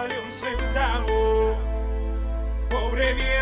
vale un centavo. Pobre viejo.